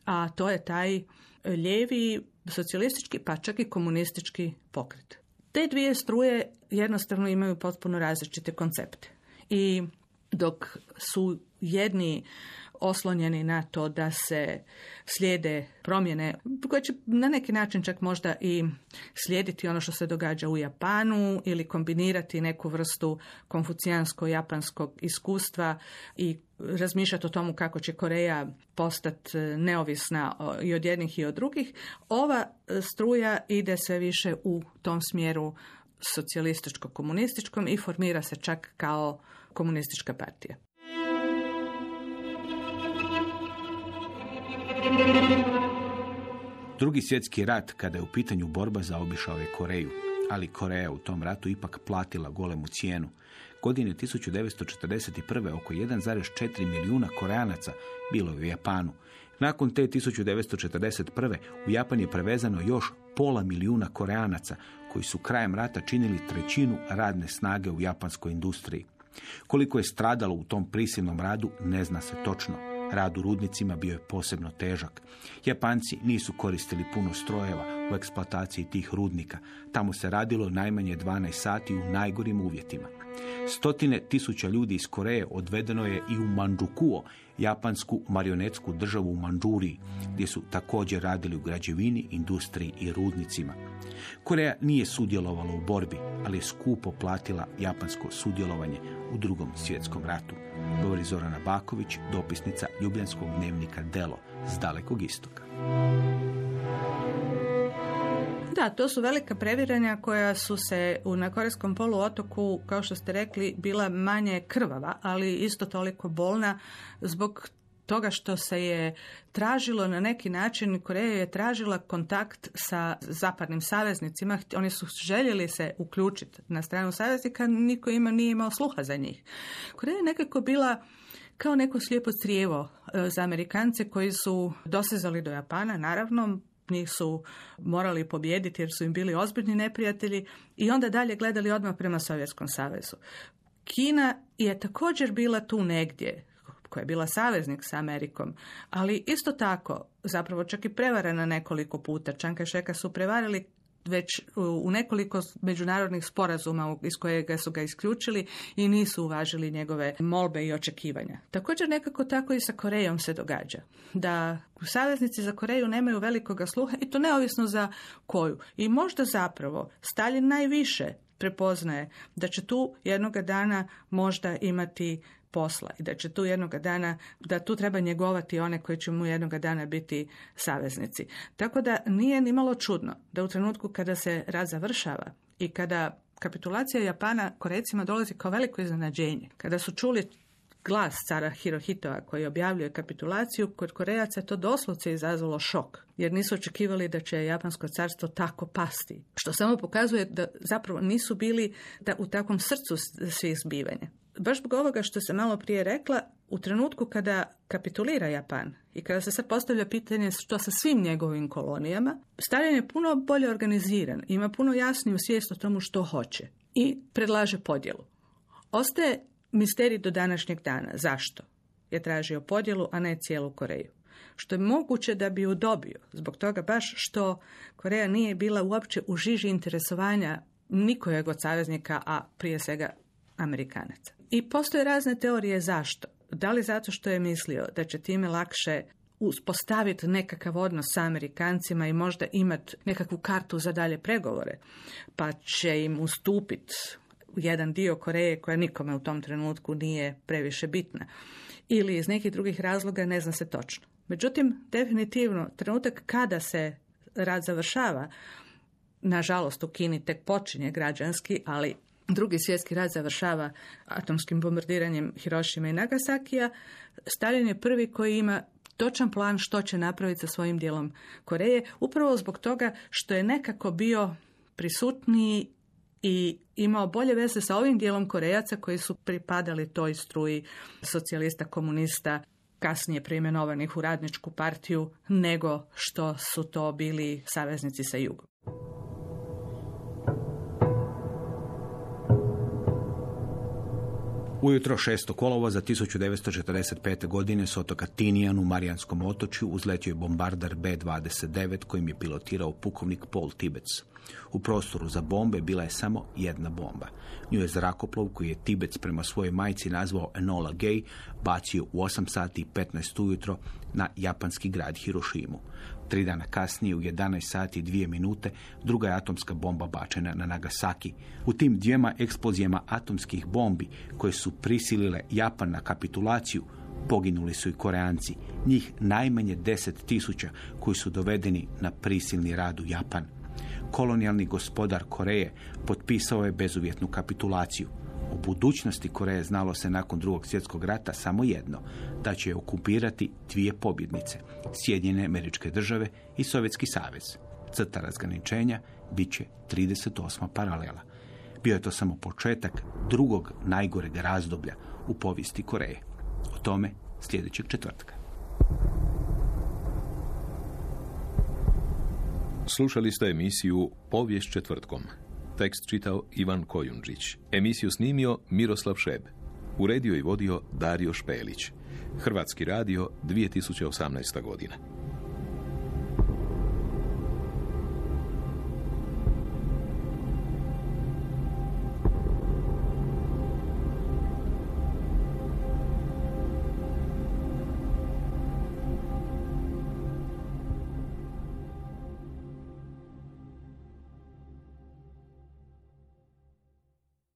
a to je taj lijevi socijalistički pa čak i komunistički pokret. Te dvije struje jednostavno imaju potpuno različite koncepte. I dok su jedni oslonjeni na to da se slijede promjene koje će na neki način čak možda i slijediti ono što se događa u Japanu ili kombinirati neku vrstu konfucijansko-japanskog iskustva i razmišljati o tomu kako će Koreja postati neovisna i od jednih i od drugih. Ova struja ide sve više u tom smjeru socijalističko-komunističkom i formira se čak kao komunistička partija. Drugi svjetski rat, kada je u pitanju borba zaobišao je Koreju, ali Koreja u tom ratu ipak platila golemu cijenu. Godine 1941. oko 1,4 milijuna Koreanaca bilo je u Japanu. Nakon te 1941. u Japan je prevezano još pola milijuna Koreanaca koji su krajem rata činili trećinu radne snage u japanskoj industriji. Koliko je stradalo u tom prisilnom radu ne zna se točno. Rad u rudnicima bio je posebno težak. Japanci nisu koristili puno strojeva u eksploataciji tih rudnika. Tamo se radilo najmanje 12 sati u najgorim uvjetima. Stotine tisuća ljudi iz Koreje odvedeno je i u Manđukuo, japansku marionetsku državu u Manđuriji, gdje su također radili u građevini, industriji i rudnicima. Koreja nije sudjelovala u borbi, ali je skupo platila japansko sudjelovanje u drugom svjetskom ratu. Govori Zorana Baković, dopisnica Ljubljanskog dnevnika Delo s dalekog istoka. Da, to su velika previranja koja su se u, na Korejskom poluotoku, kao što ste rekli, bila manje krvava, ali isto toliko bolna zbog toga što se je tražilo na neki način, Koreja je tražila kontakt sa zapadnim saveznicima, oni su željeli se uključiti na stranu saveznika, niko ima nije imao sluha za njih. Koreja je nekako bila kao neko slijepo crijevo e, za Amerikance koji su dosezali do Japana, naravno, njih su morali pobijediti jer su im bili ozbiljni neprijatelji i onda dalje gledali odmah prema Sovjetskom savezu. Kina je također bila tu negdje, koja je bila saveznik sa Amerikom, ali isto tako, zapravo čak i prevarena nekoliko puta. Čanka Šeka su prevarili već u nekoliko međunarodnih sporazuma iz kojega su ga isključili i nisu uvažili njegove molbe i očekivanja. Također nekako tako i sa Korejom se događa. Da saveznici za Koreju nemaju velikoga sluha i to neovisno za koju. I možda zapravo Stalin najviše prepoznaje da će tu jednoga dana možda imati posla i da će tu jednoga dana, da tu treba njegovati one koji će mu jednoga dana biti saveznici. Tako da nije ni malo čudno da u trenutku kada se rat završava i kada kapitulacija Japana Korejcima dolazi kao veliko iznenađenje. Kada su čuli glas cara Hirohitoa koji objavljuje kapitulaciju, kod Korejaca to doslovce izazvalo šok, jer nisu očekivali da će Japansko carstvo tako pasti. Što samo pokazuje da zapravo nisu bili da u takvom srcu svih zbivanja baš zbog ovoga što sam malo prije rekla, u trenutku kada kapitulira Japan i kada se sad postavlja pitanje što sa svim njegovim kolonijama, Stalin je puno bolje organiziran, ima puno jasniju svijest o tomu što hoće i predlaže podjelu. Ostaje misterij do današnjeg dana. Zašto? Je tražio podjelu, a ne cijelu Koreju. Što je moguće da bi ju dobio, zbog toga baš što Koreja nije bila uopće u žiži interesovanja nikojeg od saveznika, a prije svega Amerikanaca. I postoje razne teorije zašto. Da li zato što je mislio da će time lakše uspostaviti nekakav odnos sa Amerikancima i možda imati nekakvu kartu za dalje pregovore, pa će im ustupiti jedan dio Koreje koja nikome u tom trenutku nije previše bitna. Ili iz nekih drugih razloga ne zna se točno. Međutim, definitivno, trenutak kada se rad završava, nažalost u Kini tek počinje građanski, ali Drugi svjetski rat završava atomskim bombardiranjem Hirošima i Nagasakija. Stalin je prvi koji ima točan plan što će napraviti sa svojim dijelom Koreje, upravo zbog toga što je nekako bio prisutniji i imao bolje veze sa ovim dijelom Korejaca koji su pripadali toj struji socijalista, komunista, kasnije preimenovanih u radničku partiju, nego što su to bili saveznici sa jugom. Ujutro 6. kolova za 1945. godine s otoka Tinijan u Marijanskom otočju uzletio je bombardar B-29 kojim je pilotirao pukovnik Paul Tibets. U prostoru za bombe bila je samo jedna bomba. Nju je zrakoplov koji je Tibets prema svojoj majci nazvao Enola Gay bacio u 8 sati i 15 ujutro na japanski grad Hirošimu. Tri dana kasnije u 11 sati i 2 minute druga je atomska bomba bačena na Nagasaki. U tim dvijema eksplozijama atomskih bombi koje su prisilile Japan na kapitulaciju poginuli su i Koreanci, njih najmanje 10 tisuća koji su dovedeni na prisilni rad u Japan. Kolonijalni gospodar Koreje potpisao je bezuvjetnu kapitulaciju. U budućnosti Koreje znalo se nakon drugog svjetskog rata samo jedno, da će je okupirati dvije pobjednice, Sjedinjene američke države i Sovjetski savez. Crta razgraničenja bit će 38. paralela. Bio je to samo početak drugog najgoreg razdoblja u povijesti Koreje. O tome sljedećeg četvrtka. Slušali ste emisiju Povijest četvrtkom. Tekst čitao Ivan Kojundžić. Emisiju snimio Miroslav Šeb. Uredio i vodio Dario Špelić. Hrvatski radio 2018. godina.